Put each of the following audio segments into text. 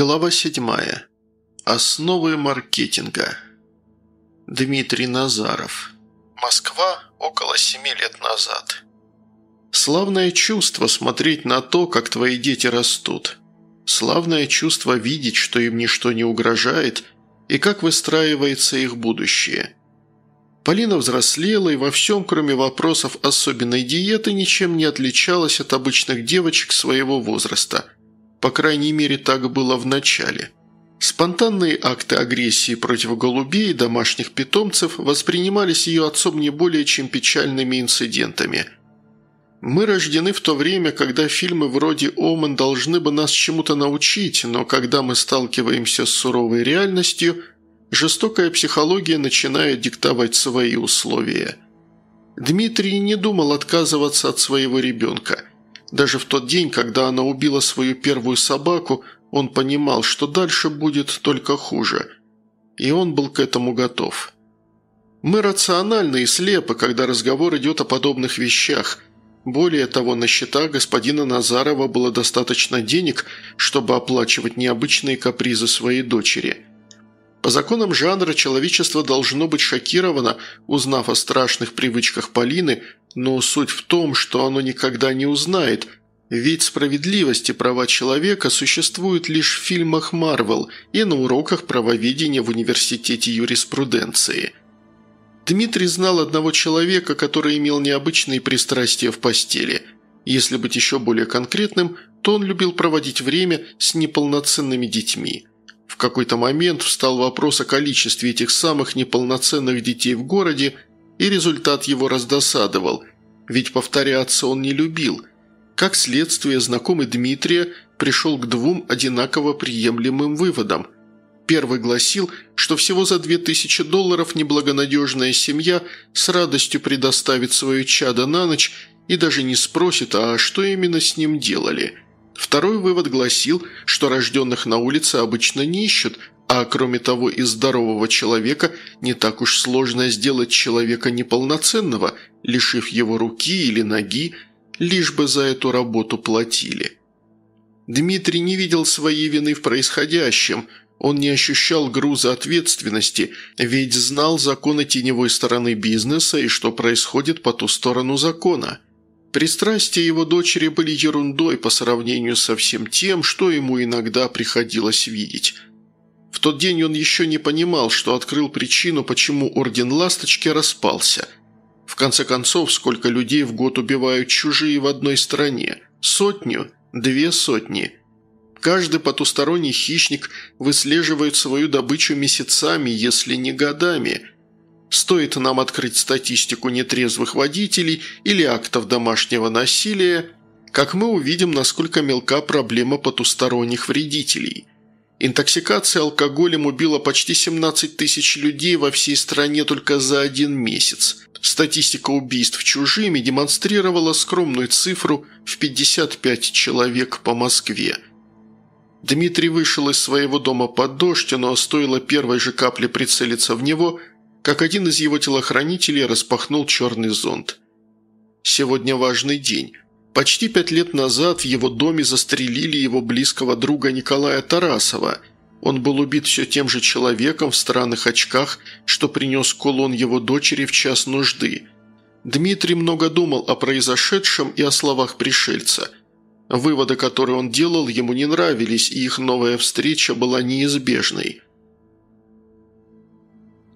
Глава 7. Основы маркетинга. Дмитрий Назаров. Москва около семи лет назад. Славное чувство смотреть на то, как твои дети растут. Славное чувство видеть, что им ничто не угрожает, и как выстраивается их будущее. Полина взрослела и во всем, кроме вопросов особенной диеты, ничем не отличалась от обычных девочек своего возраста – по крайней мере, так было в начале. Спонтанные акты агрессии против голубей и домашних питомцев воспринимались ее отцом не более чем печальными инцидентами. Мы рождены в то время, когда фильмы вроде «Омен» должны бы нас чему-то научить, но когда мы сталкиваемся с суровой реальностью, жестокая психология начинает диктовать свои условия. Дмитрий не думал отказываться от своего ребенка – даже в тот день, когда она убила свою первую собаку, он понимал, что дальше будет только хуже. И он был к этому готов. Мы рациональны и слепы, когда разговор идет о подобных вещах. Более того, на счетах господина Назарова было достаточно денег, чтобы оплачивать необычные капризы своей дочери. По законам жанра человечество должно быть шокировано, узнав о страшных привычках Полины, но суть в том, что оно никогда не узнает, ведь справедливость и права человека существуют лишь в фильмах Марвел и на уроках правоведения в университете юриспруденции. Дмитрий знал одного человека, который имел необычные пристрастия в постели. Если быть еще более конкретным, то он любил проводить время с неполноценными детьми. В какой-то момент встал вопрос о количестве этих самых неполноценных детей в городе – и результат его раздосадовал, ведь повторяться он не любил. Как следствие, знакомый Дмитрия пришел к двум одинаково приемлемым выводам. Первый гласил, что всего за 2000 долларов неблагонадежная семья с радостью предоставит свое чадо на ночь и даже не спросит, а что именно с ним делали. Второй вывод гласил, что рожденных на улице обычно не ищут, а кроме того, из здорового человека не так уж сложно сделать человека неполноценного, лишив его руки или ноги, лишь бы за эту работу платили. Дмитрий не видел своей вины в происходящем, он не ощущал груза ответственности, ведь знал законы теневой стороны бизнеса и что происходит по ту сторону закона. Пристрастия его дочери были ерундой по сравнению со всем тем, что ему иногда приходилось видеть – в тот день он еще не понимал, что открыл причину, почему Орден Ласточки распался. В конце концов, сколько людей в год убивают чужие в одной стране? Сотню? Две сотни? Каждый потусторонний хищник выслеживает свою добычу месяцами, если не годами. Стоит нам открыть статистику нетрезвых водителей или актов домашнего насилия, как мы увидим, насколько мелка проблема потусторонних вредителей – Интоксикация алкоголем убила почти 17 тысяч людей во всей стране только за один месяц. Статистика убийств чужими демонстрировала скромную цифру в 55 человек по Москве. Дмитрий вышел из своего дома под дождь, но стоило первой же капли прицелиться в него, как один из его телохранителей распахнул черный зонт. «Сегодня важный день». Почти пять лет назад в его доме застрелили его близкого друга Николая Тарасова. Он был убит все тем же человеком в странных очках, что принес кулон его дочери в час нужды. Дмитрий много думал о произошедшем и о словах пришельца. Выводы, которые он делал, ему не нравились, и их новая встреча была неизбежной.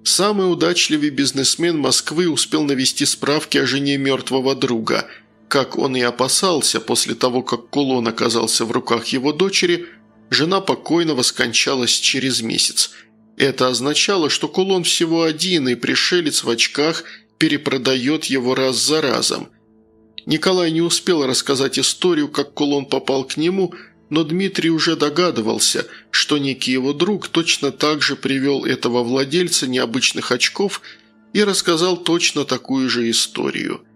Самый удачливый бизнесмен Москвы успел навести справки о жене мертвого друга – как он и опасался, после того, как кулон оказался в руках его дочери, жена покойного скончалась через месяц. Это означало, что кулон всего один, и пришелец в очках перепродает его раз за разом. Николай не успел рассказать историю, как кулон попал к нему, но Дмитрий уже догадывался, что некий его друг точно так же привел этого владельца необычных очков и рассказал точно такую же историю –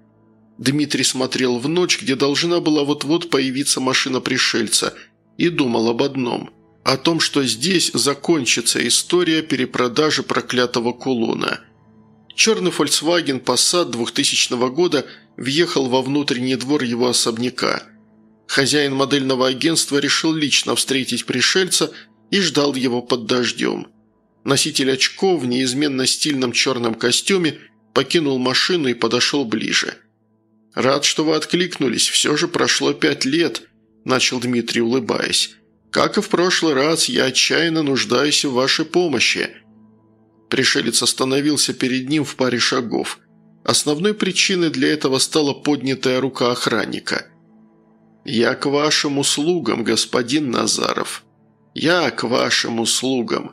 Дмитрий смотрел в ночь, где должна была вот-вот появиться машина пришельца, и думал об одном – о том, что здесь закончится история перепродажи проклятого кулона. Черный Volkswagen Passat 2000 года въехал во внутренний двор его особняка. Хозяин модельного агентства решил лично встретить пришельца и ждал его под дождем. Носитель очков в неизменно стильном черном костюме покинул машину и подошел ближе. «Рад, что вы откликнулись, все же прошло пять лет», – начал Дмитрий, улыбаясь. «Как и в прошлый раз, я отчаянно нуждаюсь в вашей помощи». Пришелец остановился перед ним в паре шагов. Основной причиной для этого стала поднятая рука охранника. «Я к вашим услугам, господин Назаров. Я к вашим услугам.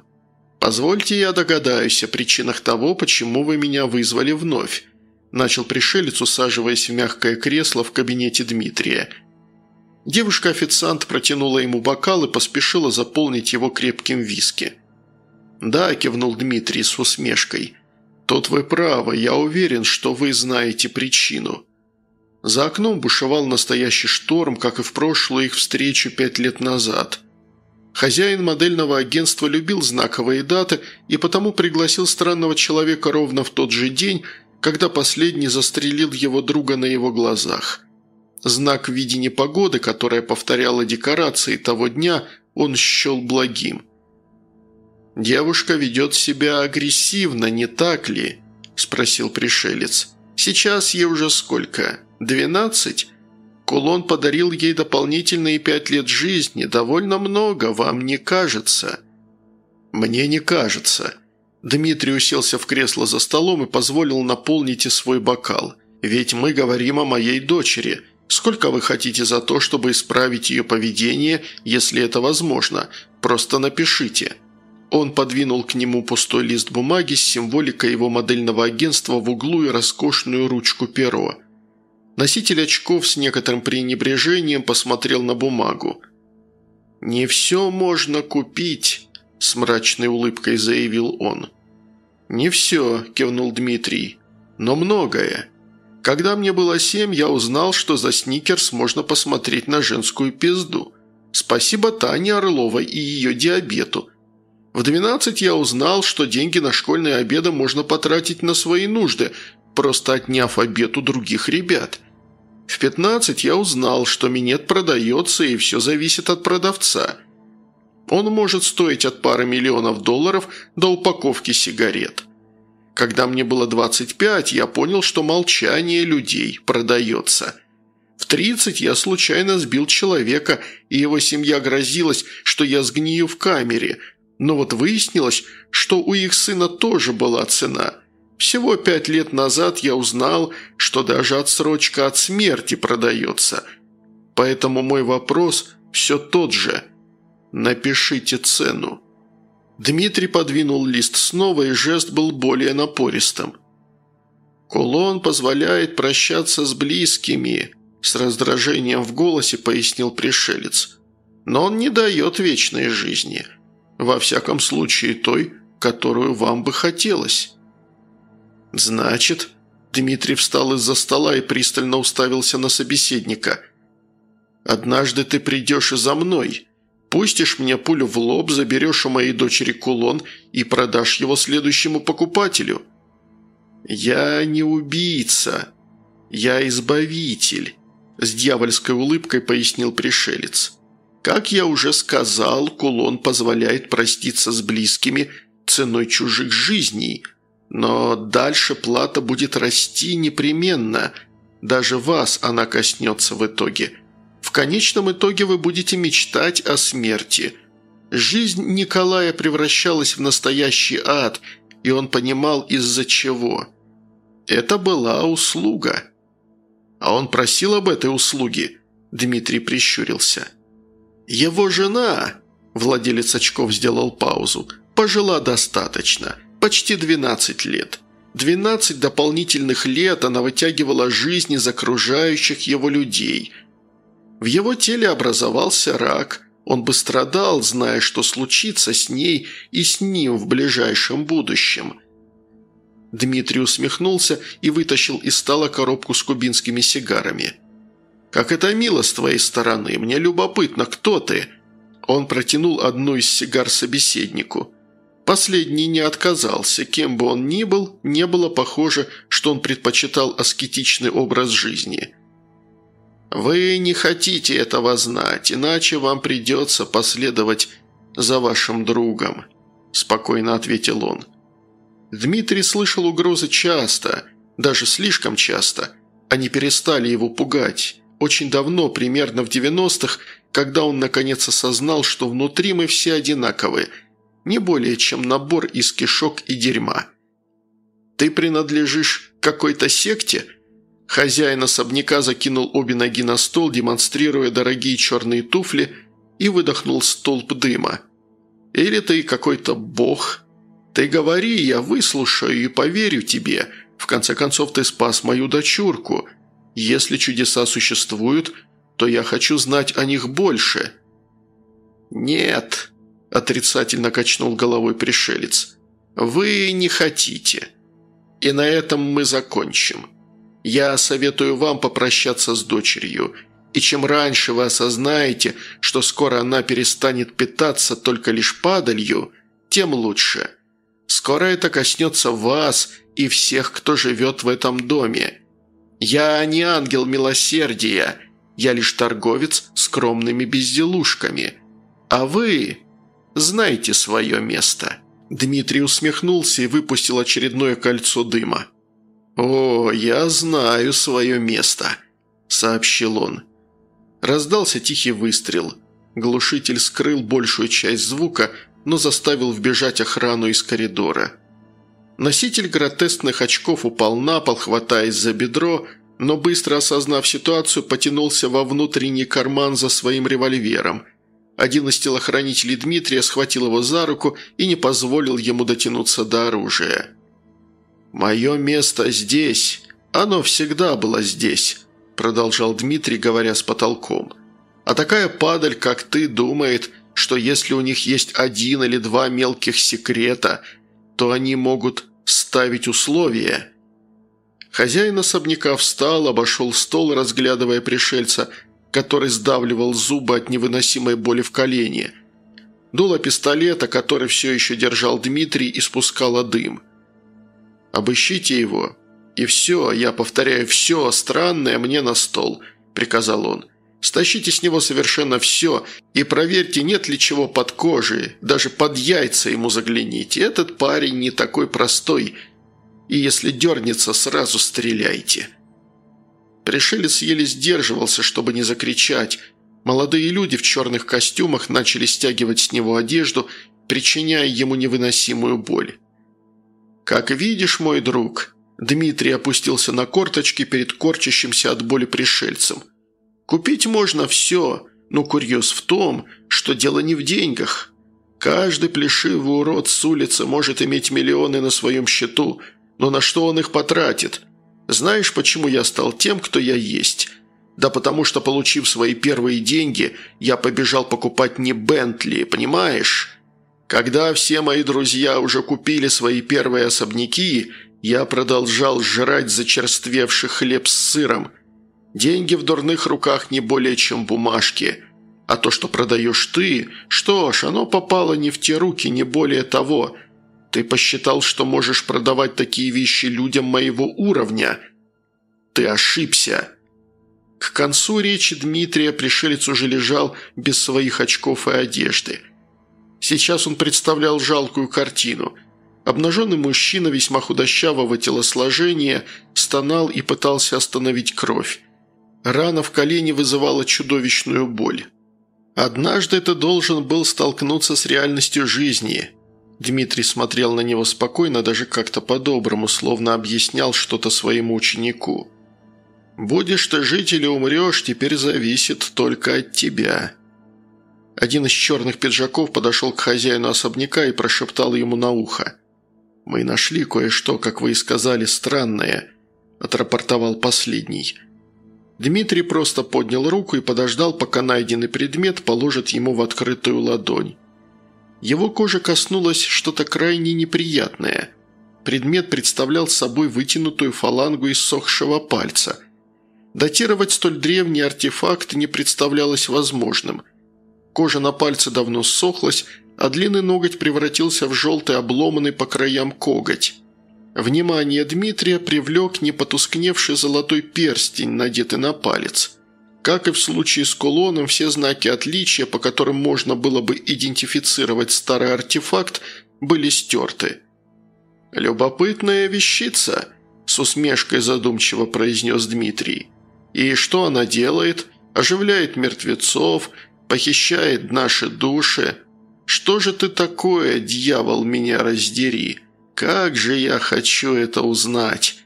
Позвольте я догадаюсь о причинах того, почему вы меня вызвали вновь», начал пришелец, усаживаясь в мягкое кресло в кабинете Дмитрия. Девушка-официант протянула ему бокал и поспешила заполнить его крепким виски. «Да», – кивнул Дмитрий с усмешкой. «Тут вы правы, я уверен, что вы знаете причину». За окном бушевал настоящий шторм, как и в прошлую их встречу пять лет назад. Хозяин модельного агентства любил знаковые даты и потому пригласил странного человека ровно в тот же день, когда последний застрелил его друга на его глазах. Знак в виде непогоды, которая повторяла декорации того дня, он счел благим – «Девушка ведет себя агрессивно, не так ли?» – спросил пришелец. «Сейчас ей уже сколько? Двенадцать?» Кулон подарил ей дополнительные пять лет жизни, довольно много, вам не кажется?» «Мне не кажется». Дмитрий уселся в кресло за столом и позволил наполнить и свой бокал. «Ведь мы говорим о моей дочери. Сколько вы хотите за то, чтобы исправить ее поведение, если это возможно? Просто напишите». Он подвинул к нему пустой лист бумаги с символикой его модельного агентства в углу и роскошную ручку перо. Носитель очков с некоторым пренебрежением посмотрел на бумагу. «Не все можно купить», – с мрачной улыбкой заявил он. «Не все», – кивнул Дмитрий, – «но многое. Когда мне было семь, я узнал, что за сникерс можно посмотреть на женскую пизду. Спасибо Тане Орловой и ее диабету. В 12 я узнал, что деньги на школьные обеды можно потратить на свои нужды, просто отняв обед у других ребят. В 15 я узнал, что минет продается и все зависит от продавца. Он может стоить от пары миллионов долларов до упаковки сигарет. Когда мне было 25, я понял, что молчание людей продается. В 30 я случайно сбил человека, и его семья грозилась, что я сгнию в камере – но вот выяснилось, что у их сына тоже была цена. Всего пять лет назад я узнал, что даже отсрочка от смерти продается. Поэтому мой вопрос все тот же. Напишите цену». Дмитрий подвинул лист снова, и жест был более напористым. «Кулон позволяет прощаться с близкими», – с раздражением в голосе пояснил пришелец. «Но он не дает вечной жизни». Во всяком случае той, которую вам бы хотелось». «Значит...» Дмитрий встал из-за стола и пристально уставился на собеседника. «Однажды ты придешь и за мной. Пустишь мне пулю в лоб, заберешь у моей дочери кулон и продашь его следующему покупателю». «Я не убийца. Я избавитель», – с дьявольской улыбкой пояснил пришелец. Как я уже сказал, кулон позволяет проститься с близкими ценой чужих жизней. Но дальше плата будет расти непременно. Даже вас она коснется в итоге. Конечном итоге вы будете мечтать о смерти. Жизнь Николая превращалась в настоящий ад, и он понимал из-за чего. Это была услуга. А он просил об этой услуге. Дмитрий прищурился. «Его жена...» – владелец очков сделал паузу. «Пожила достаточно. Почти 12 лет. 12 дополнительных лет она вытягивала жизнь из окружающих его людей. В его теле образовался рак. Он бы страдал, зная, что случится с ней и с ним в ближайшем будущем». Дмитрий усмехнулся и вытащил из стола коробку с кубинскими сигарами – «Как это мило с твоей стороны! Мне любопытно, кто ты?» Он протянул одну из сигар собеседнику. Последний не отказался, кем бы он ни был, не было похоже, что он предпочитал аскетичный образ жизни. «Вы не хотите этого знать, иначе вам придется последовать за вашим другом», – спокойно ответил он. Дмитрий слышал угрозы часто, даже слишком часто. Они перестали его пугать. Очень давно, примерно в 90-х, когда он наконец осознал, что внутри мы все одинаковы, не более чем набор из кишок и дерьма. «Ты принадлежишь какой-то секте?» Хозяин особняка закинул обе ноги на стол, демонстрируя дорогие черные туфли, и выдохнул столб дыма. «Или ты какой-то бог?» «Ты говори, я выслушаю и поверю тебе. В конце концов, ты спас мою дочурку. Если чудеса существуют, то я хочу знать о них больше». «Нет», – отрицательно качнул головой пришелец. «Вы не хотите. И на этом мы закончим. Я советую вам попрощаться с дочерью. И чем раньше вы осознаете, что скоро она перестанет питаться только лишь падалью, тем лучше». Скоро это коснется вас и всех, кто живет в этом доме. Я не ангел милосердия, я лишь торговец скромными безделушками. А вы знаете свое место». Дмитрий усмехнулся и выпустил очередное кольцо дыма. «О, я знаю свое место», – сообщил он. Раздался тихий выстрел. Глушитель скрыл большую часть звука, но заставил вбежать охрану из коридора. Носитель гротескных очков упал на пол, хватаясь за бедро, но быстро осознав ситуацию, потянулся во внутренний карман за своим револьвером. Один из телохранителей Дмитрия схватил его за руку и не позволил ему дотянуться до оружия. «Мое место здесь. Оно всегда было здесь», – продолжал Дмитрий, говоря с потолком. «А такая падаль, как ты, думает – что если у них есть один или два мелких секрета, то они могут ставить условия. Хозяин особняка встал, обошел стол, разглядывая пришельца, который сдавливал зубы от невыносимой боли в колене. Дуло пистолета, который все еще держал Дмитрий, испускало дым. «Обыщите его. И все, я повторяю, все странное мне на стол», – приказал он. Стащите с него совершенно все и проверьте, нет ли чего под кожей, даже под яйца ему загляните. Этот парень не такой простой, и если дернется, сразу стреляйте». Пришелец еле сдерживался, чтобы не закричать. Молодые люди в черных костюмах начали стягивать с него одежду, причиняя ему невыносимую боль. «Как видишь, мой друг», Дмитрий опустился на корточки перед корчащимся от боли пришельцем – Купить можно все, но курьез в том, что дело не в деньгах. Каждый плешивый урод с улицы может иметь миллионы на своем счету, но на что он их потратит? Знаешь, почему я стал тем, кто я есть? Да потому что, получив свои первые деньги, я побежал покупать не Бентли, понимаешь? Когда все мои друзья уже купили свои первые особняки, я продолжал жрать зачерствевший хлеб с сыром – Деньги в дурных руках не более чем бумажки. А то, что продаешь ты, что ж, оно попало не в те руки, не более того. Ты посчитал, что можешь продавать такие вещи людям моего уровня. Ты ошибся. К концу речи Дмитрия пришелец уже лежал без своих очков и одежды. Сейчас он представлял жалкую картину. Обнаженный мужчина весьма худощавого телосложения стонал и пытался остановить кровь. Рана в колене вызывала чудовищную боль. Однажды ты должен был столкнуться с реальностью жизни. Дмитрий смотрел на него спокойно, даже как-то по-доброму, словно объяснял что-то своему ученику. «Будешь ты жить или умрешь, теперь зависит только от тебя». Один из черных пиджаков подошел к хозяину особняка и прошептал ему на ухо. «Мы нашли кое-что, как вы и сказали, странное», – отрапортовал последний – Дмитрий просто поднял руку и подождал, пока найденный предмет положит ему в открытую ладонь. Его кожа коснулось что-то крайне неприятное. Предмет представлял собой вытянутую фалангу иссохшего пальца. Датировать столь древний артефакт не представлялось возможным. Кожа на пальце давно ссохлась, а длинный ноготь превратился в желтый обломанный по краям коготь. Внимание Дмитрия привлек не потускневший золотой перстень, надетый на палец. Как и в случае с кулоном, все знаки отличия, по которым можно было бы идентифицировать старый артефакт, были стерты. «Любопытная вещица», – с усмешкой задумчиво произнес Дмитрий. «И что она делает? Оживляет мертвецов, похищает наши души. Что же ты такое, дьявол, меня раздери? Как же я хочу это узнать!»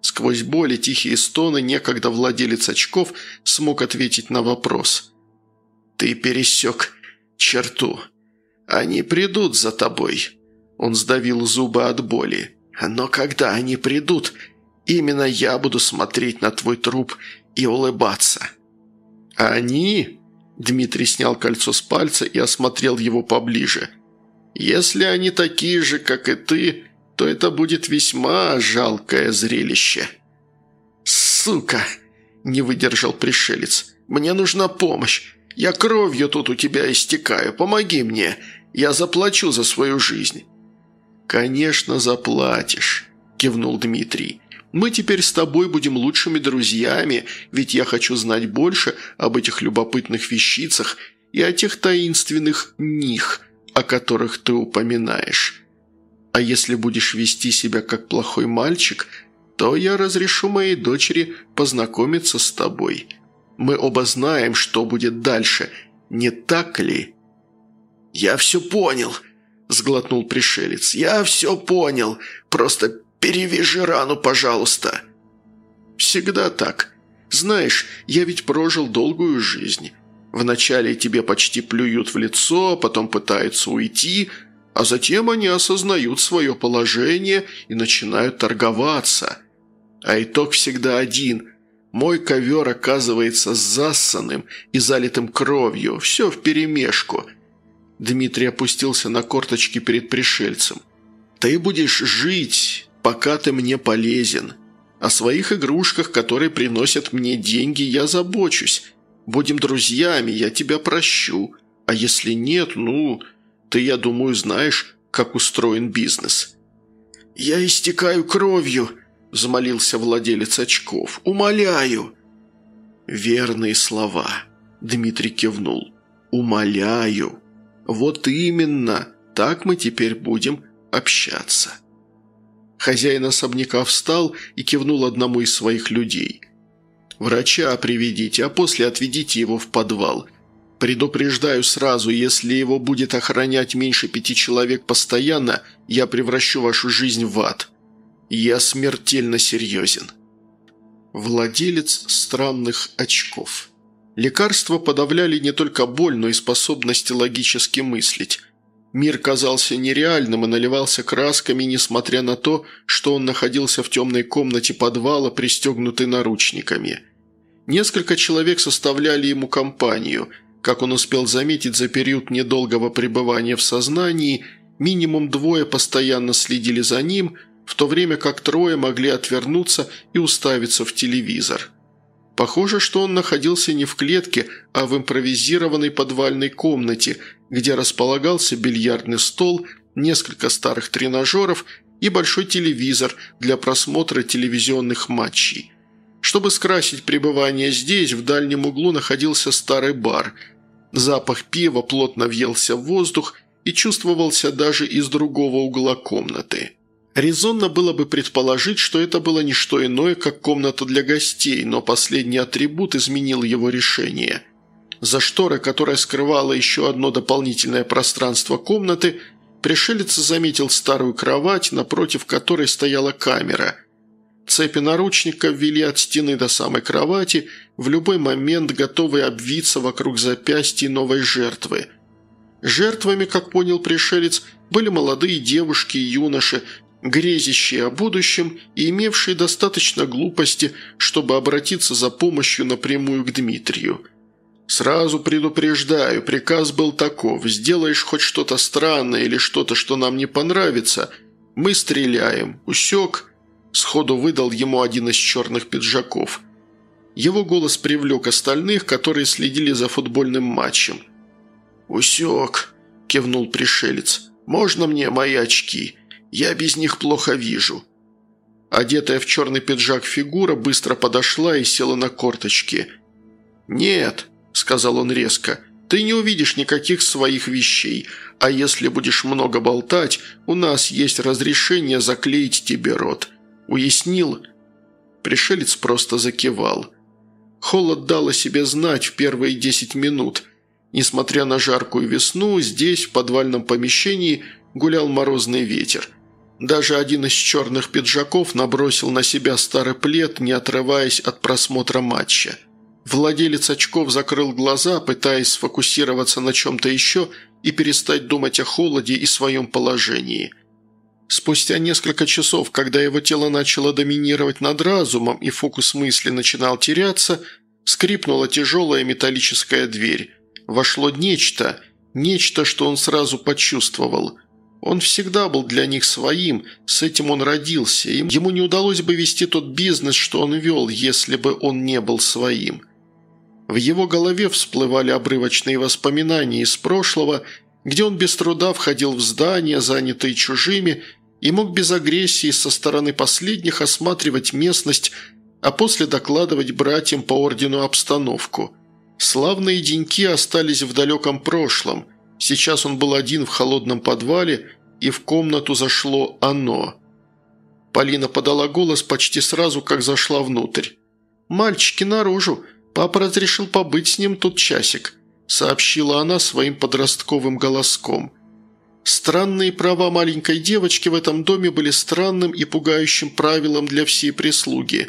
Сквозь боли тихие стоны некогда владелец очков смог ответить на вопрос. «Ты пересек черту. Они придут за тобой». Он сдавил зубы от боли. «Но когда они придут, именно я буду смотреть на твой труп и улыбаться». «Они?» Дмитрий снял кольцо с пальца и осмотрел его поближе. «Если они такие же, как и ты, то это будет весьма жалкое зрелище». «Сука!» – не выдержал пришелец. «Мне нужна помощь. Я кровью тут у тебя истекаю. Помоги мне. Я заплачу за свою жизнь». «Конечно, заплатишь», – кивнул Дмитрий. «Мы теперь с тобой будем лучшими друзьями, ведь я хочу знать больше об этих любопытных вещицах и о тех таинственных них, о которых ты упоминаешь». А если будешь вести себя как плохой мальчик, то я разрешу моей дочери познакомиться с тобой. Мы оба знаем, что будет дальше, не так ли?» «Я все понял», – сглотнул пришелец. «Я все понял. Просто перевяжи рану, пожалуйста». «Всегда так. Знаешь, я ведь прожил долгую жизнь. Вначале тебе почти плюют в лицо, потом пытаются уйти, а затем они осознают свое положение и начинают торговаться. А итог всегда один. Мой ковер оказывается зассанным и залитым кровью, все вперемешку. Дмитрий опустился на корточки перед пришельцем. «Ты будешь жить, пока ты мне полезен. О своих игрушках, которые приносят мне деньги, я забочусь. Будем друзьями, я тебя прощу. А если нет, ну, ты, я думаю, знаешь, как устроен бизнес». «Я истекаю кровью», – взмолился владелец очков. «Умоляю». «Верные слова», – Дмитрий кивнул. «Умоляю. Вот именно, так мы теперь будем общаться». Хозяин особняка встал и кивнул одному из своих людей. «Врача приведите, а после отведите его в подвал. Предупреждаю сразу, если его будет охранять меньше пяти человек постоянно, я превращу вашу жизнь в ад. Я смертельно серьезен. Владелец странных очков. Лекарства подавляли не только боль, но и способность логически мыслить. Мир казался нереальным и наливался красками, несмотря на то, что он находился в темной комнате подвала, пристегнутый наручниками. Несколько человек составляли ему компанию – как он успел заметить за период недолгого пребывания в сознании, минимум двое постоянно следили за ним, в то время как трое могли отвернуться и уставиться в телевизор. Похоже, что он находился не в клетке, а в импровизированной подвальной комнате, где располагался бильярдный стол, несколько старых тренажеров и большой телевизор для просмотра телевизионных матчей. Чтобы скрасить пребывание здесь, в дальнем углу находился старый бар – Запах пива плотно въелся в воздух и чувствовался даже из другого угла комнаты. Резонно было бы предположить, что это было не что иное, как комната для гостей, но последний атрибут изменил его решение. За шторой, которая скрывала еще одно дополнительное пространство комнаты, пришелец заметил старую кровать, напротив которой стояла камера – Цепи наручника ввели от стены до самой кровати, в любой момент готовые обвиться вокруг запястья новой жертвы. Жертвами, как понял пришелец, были молодые девушки и юноши, грезящие о будущем и имевшие достаточно глупости, чтобы обратиться за помощью напрямую к Дмитрию. «Сразу предупреждаю, приказ был таков. Сделаешь хоть что-то странное или что-то, что нам не понравится, мы стреляем. Усек?» Сходу выдал ему один из черных пиджаков. Его голос привлек остальных, которые следили за футбольным матчем. «Усек», – кивнул пришелец. «Можно мне мои очки? Я без них плохо вижу». Одетая в черный пиджак фигура быстро подошла и села на корточки. «Нет», – сказал он резко, – «ты не увидишь никаких своих вещей, а если будешь много болтать, у нас есть разрешение заклеить тебе рот. Уяснил?» Пришелец просто закивал. Холод дал о себе знать в первые десять минут. Несмотря на жаркую весну, здесь, в подвальном помещении, гулял морозный ветер. Даже один из черных пиджаков набросил на себя старый плед, не отрываясь от просмотра матча. Владелец очков закрыл глаза, пытаясь сфокусироваться на чем-то еще и перестать думать о холоде и своем положении. Спустя несколько часов, когда его тело начало доминировать над разумом и фокус мысли начинал теряться, скрипнула тяжелая металлическая дверь. Вошло нечто, нечто, что он сразу почувствовал – он всегда был для них своим, с этим он родился, и ему не удалось бы вести тот бизнес, что он вел, если бы он не был своим. В его голове всплывали обрывочные воспоминания из прошлого, где он без труда входил в здания, занятые чужими, и мог без агрессии со стороны последних осматривать местность, а после докладывать братьям по ордену обстановку. Славные деньки остались в далеком прошлом – Сейчас он был один в холодном подвале, и в комнату зашло оно. Полина подала голос почти сразу, как зашла внутрь. «Мальчики наружу. Папа разрешил побыть с ним тут часик», сообщила она своим подростковым голоском. Странные права маленькой девочки в этом доме были странным и пугающим правилом для всей прислуги.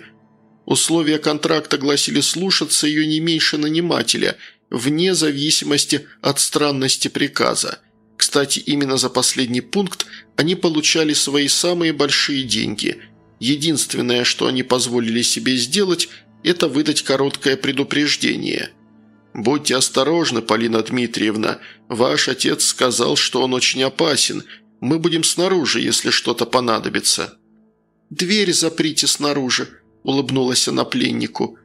Условия контракта гласили слушаться ее не меньше нанимателя – вне зависимости от странности приказа. Кстати, именно за последний пункт они получали свои самые большие деньги. Единственное, что они позволили себе сделать, это выдать короткое предупреждение. «Будьте осторожны, Полина Дмитриевна. Ваш отец сказал, что он очень опасен. Мы будем снаружи, если что-то понадобится». «Дверь заприте снаружи», – улыбнулась она пленнику.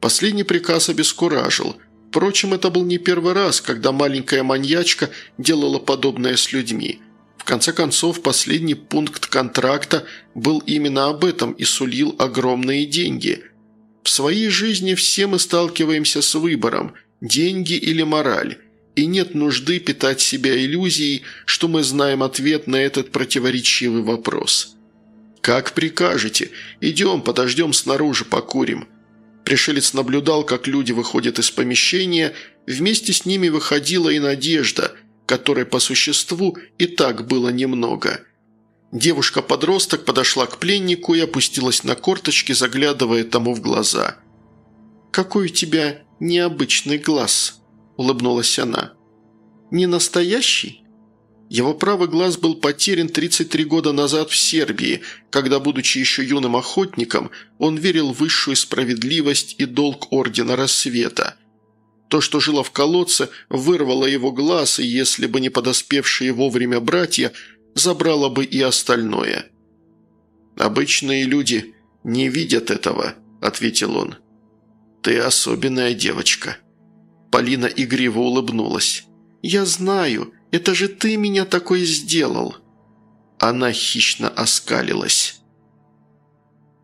Последний приказ обескуражил – Впрочем, это был не первый раз, когда маленькая маньячка делала подобное с людьми. В конце концов, последний пункт контракта был именно об этом и сулил огромные деньги. В своей жизни все мы сталкиваемся с выбором – деньги или мораль. И нет нужды питать себя иллюзией, что мы знаем ответ на этот противоречивый вопрос. «Как прикажете. Идем, подождем снаружи, покурим». Пришелец наблюдал, как люди выходят из помещения, вместе с ними выходила и Надежда, которой по существу и так было немного. Девушка-подросток подошла к пленнику и опустилась на корточки, заглядывая тому в глаза. «Какой у тебя необычный глаз», – улыбнулась она. «Не настоящий?» Его правый глаз был потерян 33 года назад в Сербии, когда, будучи еще юным охотником, он верил в высшую справедливость и долг Ордена Рассвета. То, что жило в колодце, вырвало его глаз, и если бы не подоспевшие вовремя братья, забрало бы и остальное. «Обычные люди не видят этого», – ответил он. «Ты особенная девочка». Полина игриво улыбнулась. «Я знаю», это же ты меня такой сделал!» Она хищно оскалилась.